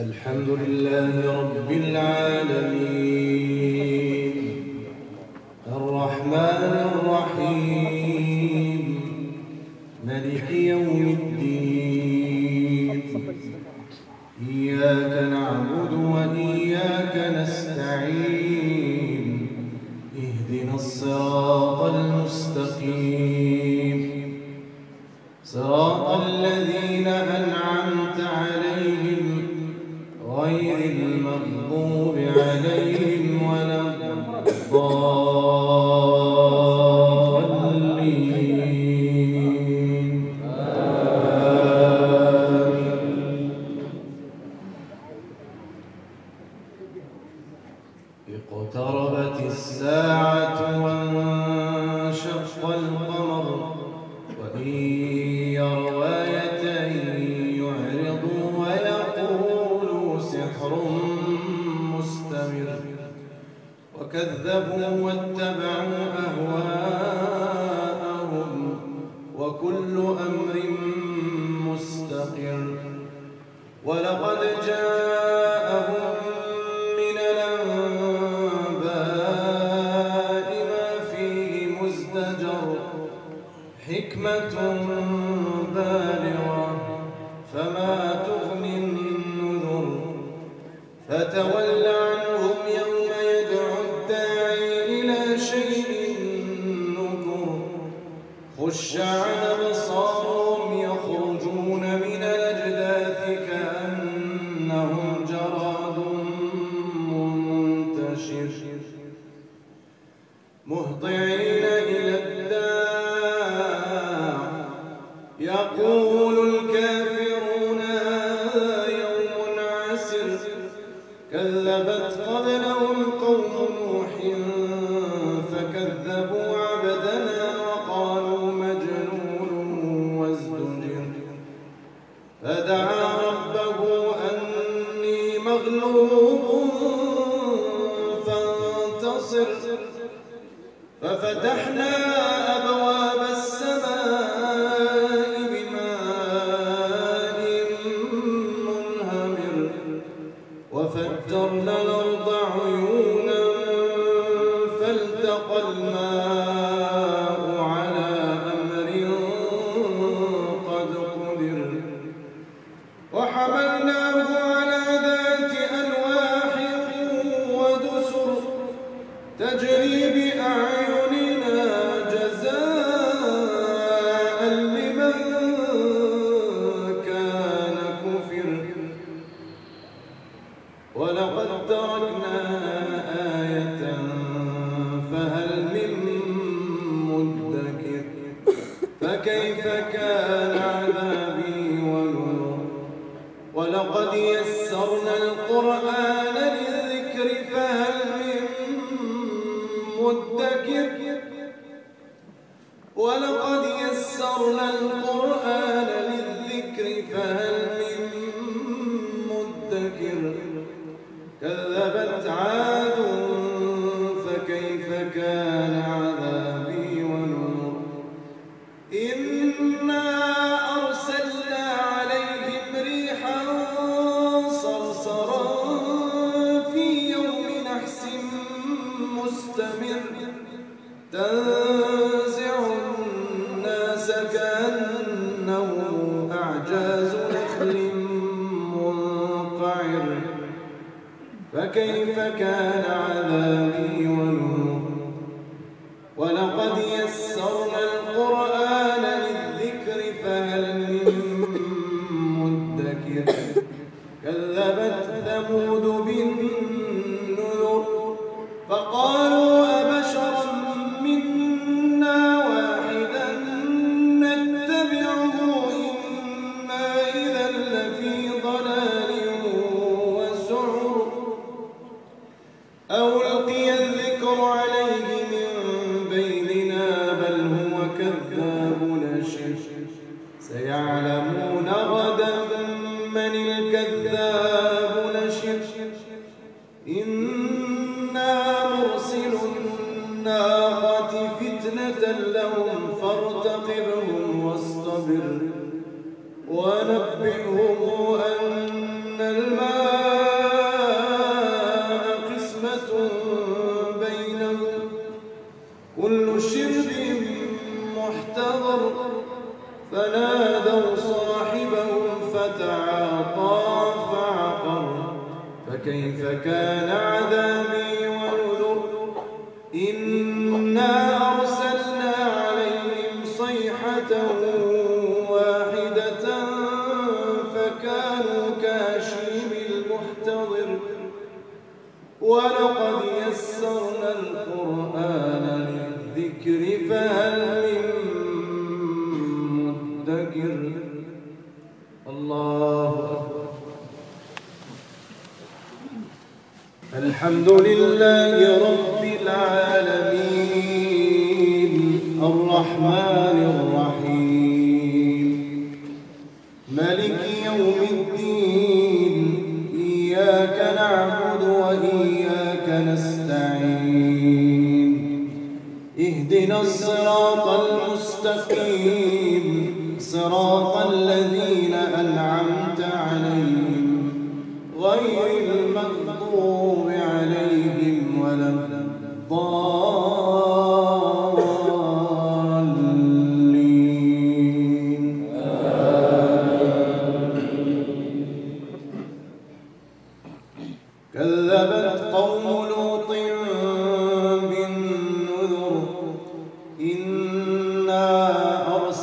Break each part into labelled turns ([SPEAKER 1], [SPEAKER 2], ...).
[SPEAKER 1] الحمد لله رب العالمين. الرحمن الرحيم. ملك يوم الدين. الشام ولقد يسرنا القرآن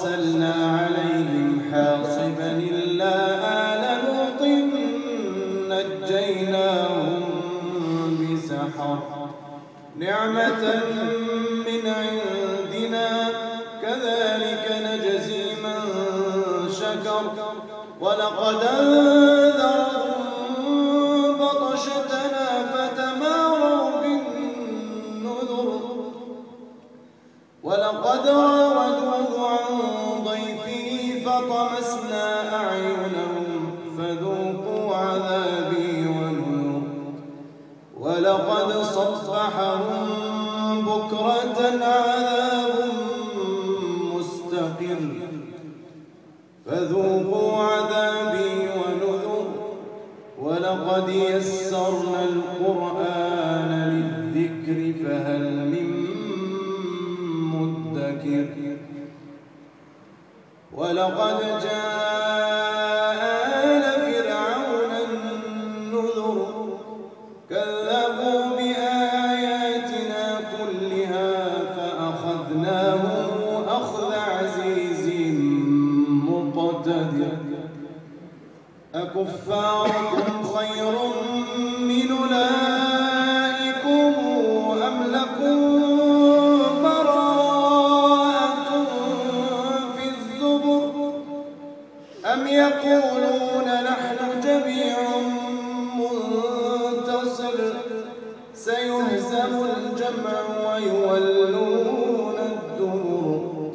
[SPEAKER 1] أرسلنا ويولون الدبر.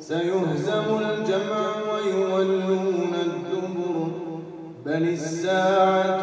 [SPEAKER 1] سيهزم الجمع ويولون الدبر. بل الساعة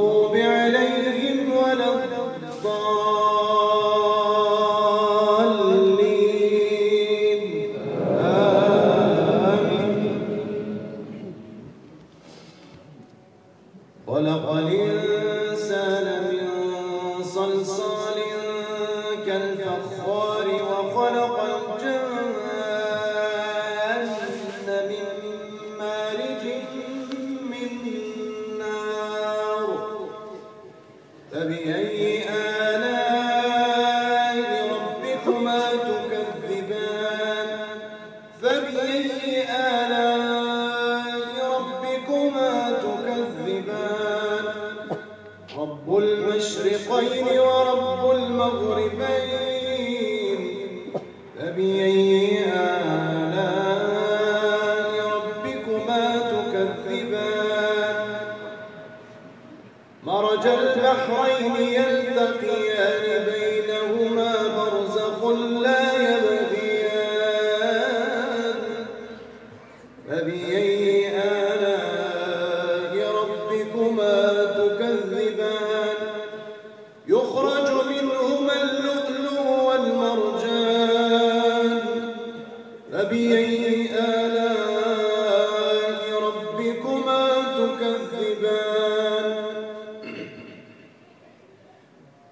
[SPEAKER 1] ربكما تكذبان.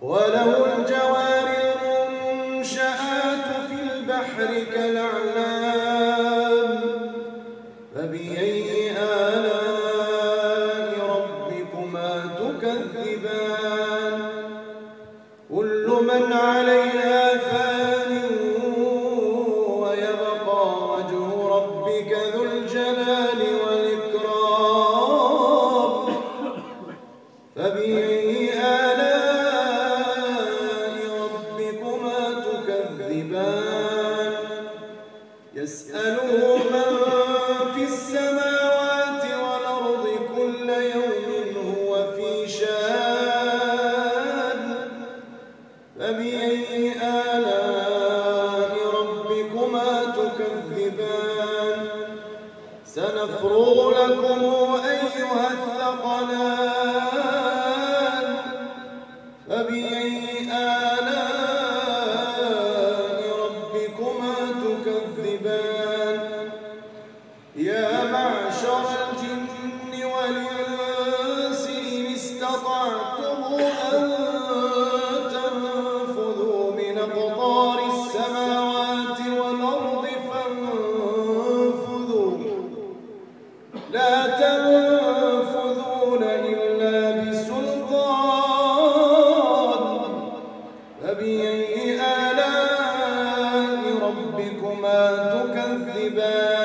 [SPEAKER 1] ولو تكذبان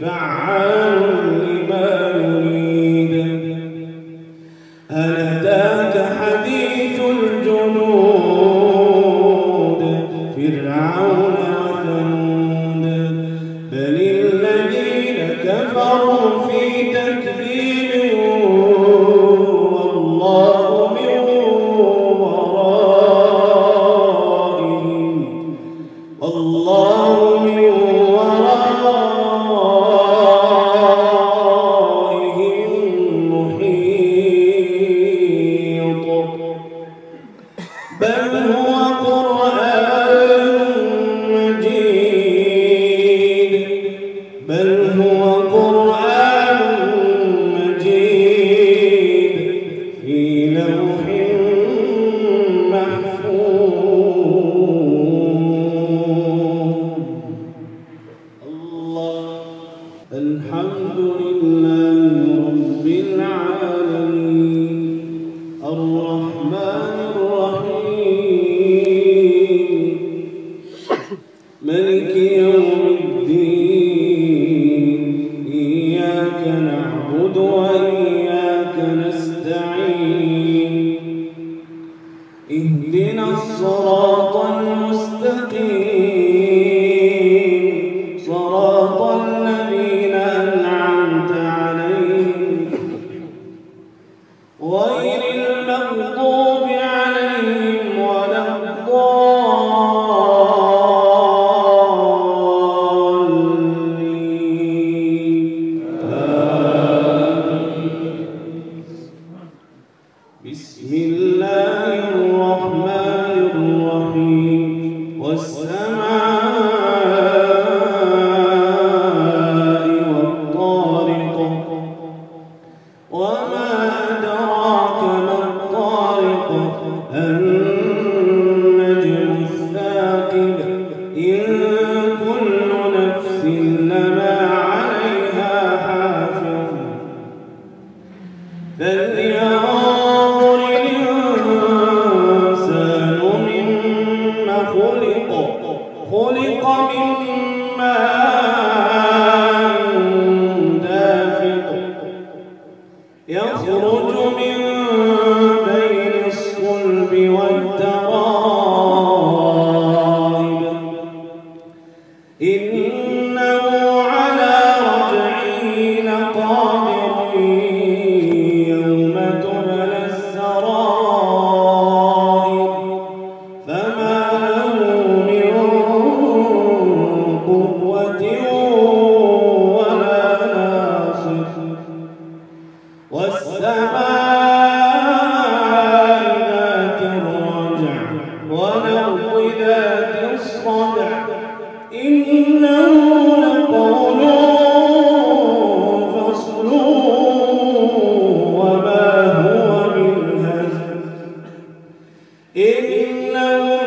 [SPEAKER 1] فعال إنهم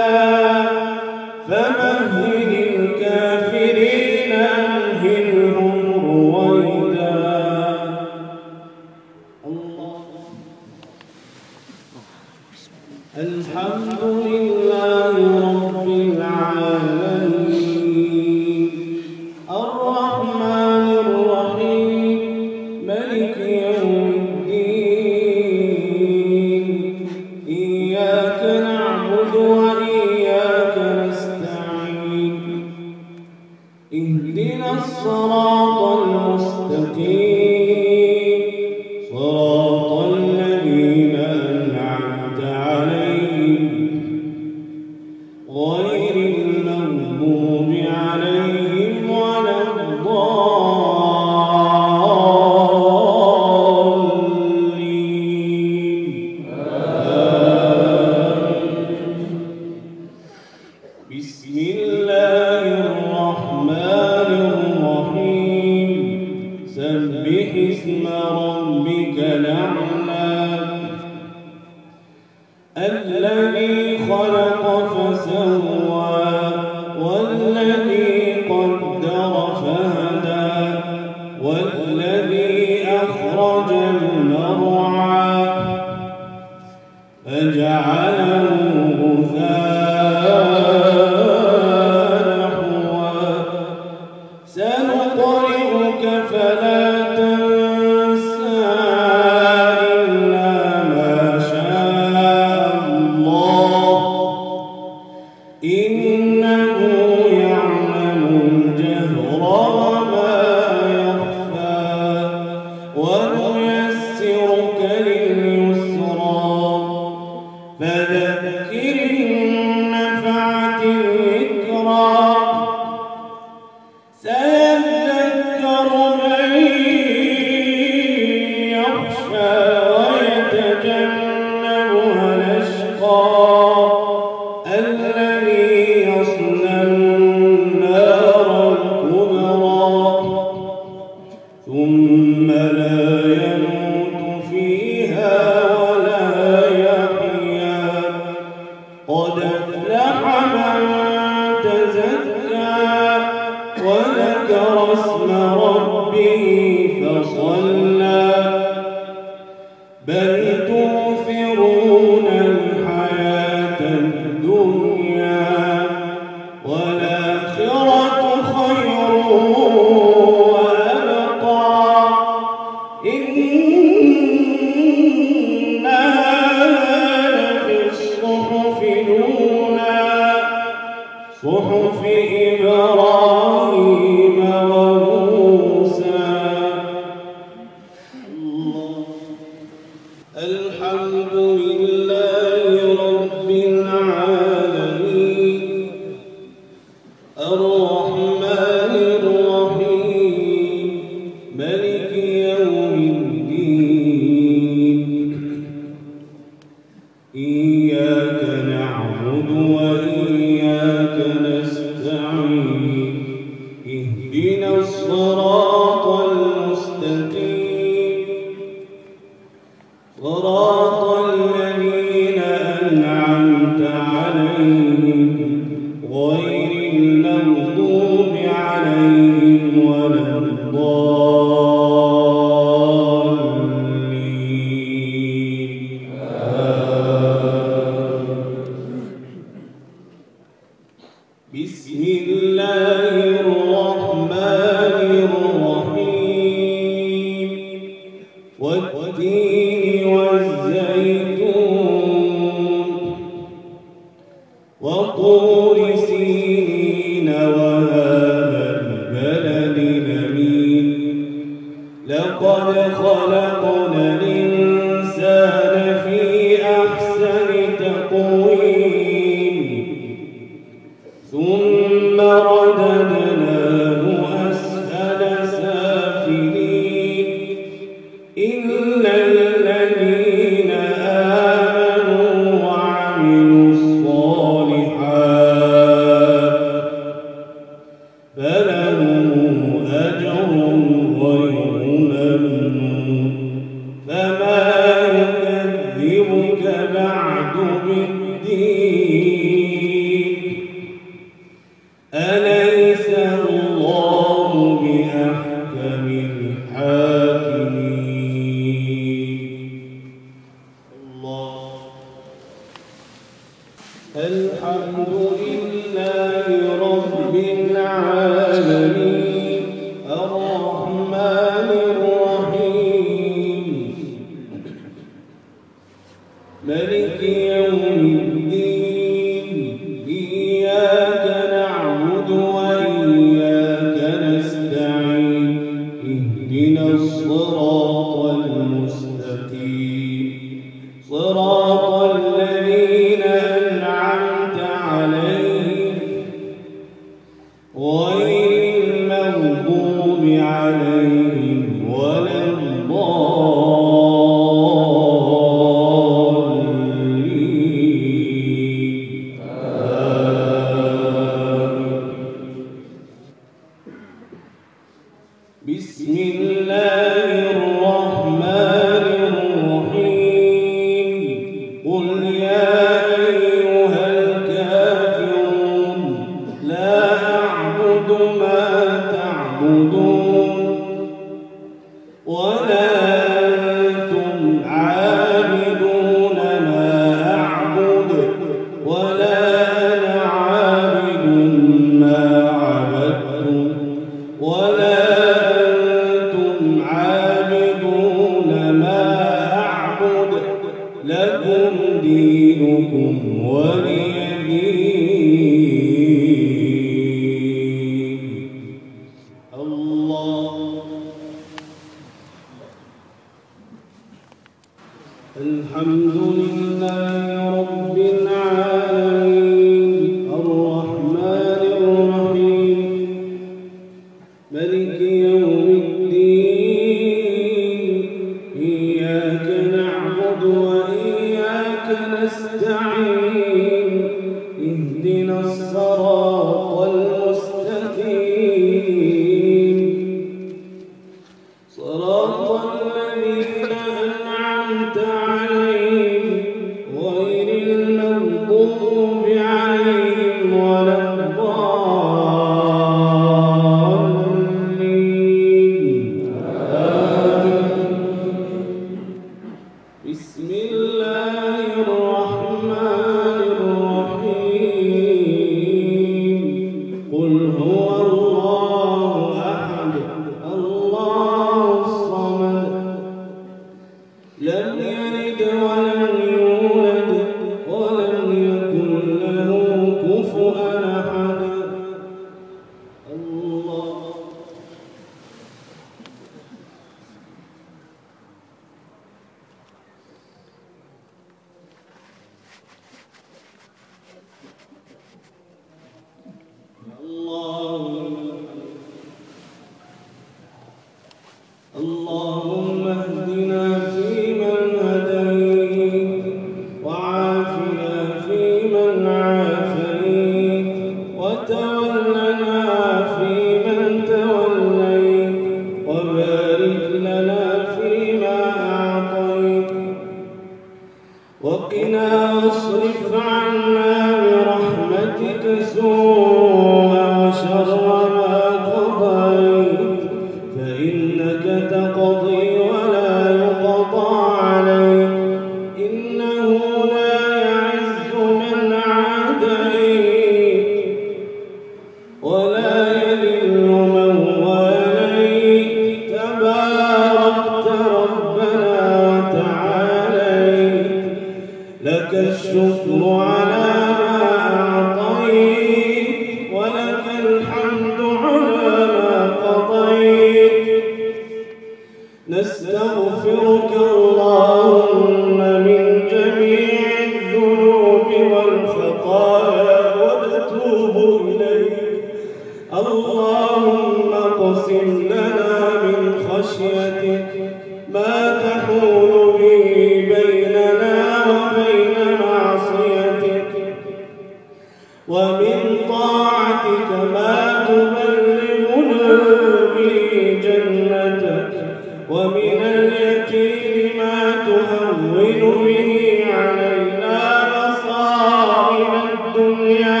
[SPEAKER 1] الدنيا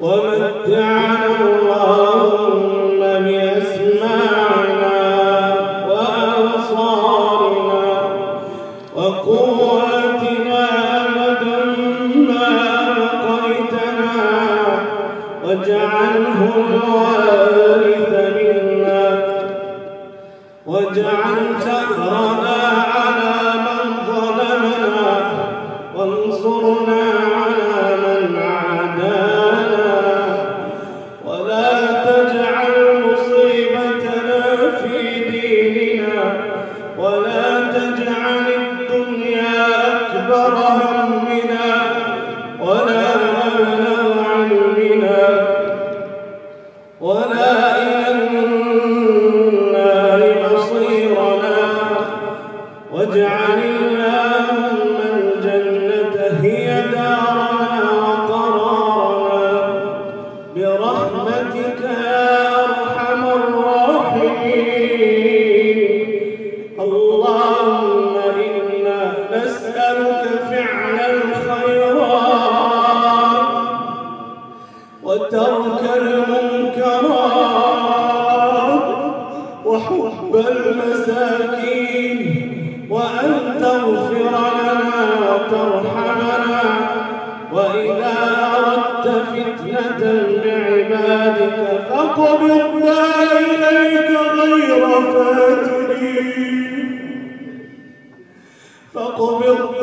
[SPEAKER 1] ومتعنا اللهم بأسماعنا وأبصارنا وقواتنا أبدا ما بقيتنا واجعله الوارث منا واجعل ثأرنا Amen. Então, Só comeu